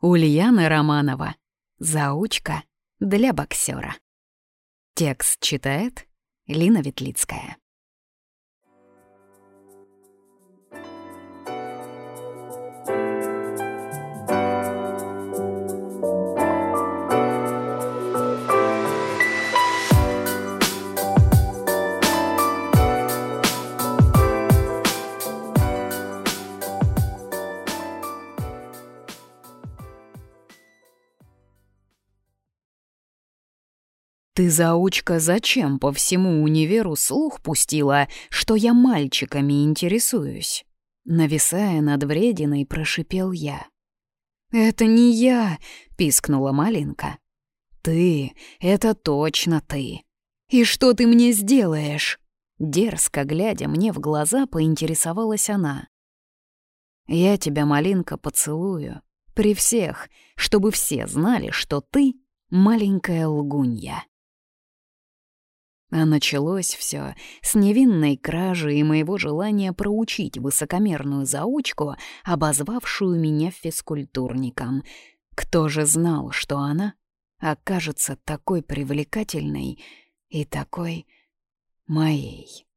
Ульяна Романова. Заучка для боксера. Текст читает Лина Ветлицкая. Ты, заучка, зачем по всему универу слух пустила, что я мальчиками интересуюсь? Нависая над врединой, прошипел я. «Это не я!» — пискнула Малинка. «Ты, это точно ты! И что ты мне сделаешь?» Дерзко глядя мне в глаза, поинтересовалась она. «Я тебя, Малинка, поцелую. При всех, чтобы все знали, что ты — маленькая лгунья». А началось все с невинной кражи и моего желания проучить высокомерную заучку, обозвавшую меня физкультурником. Кто же знал, что она окажется такой привлекательной и такой моей?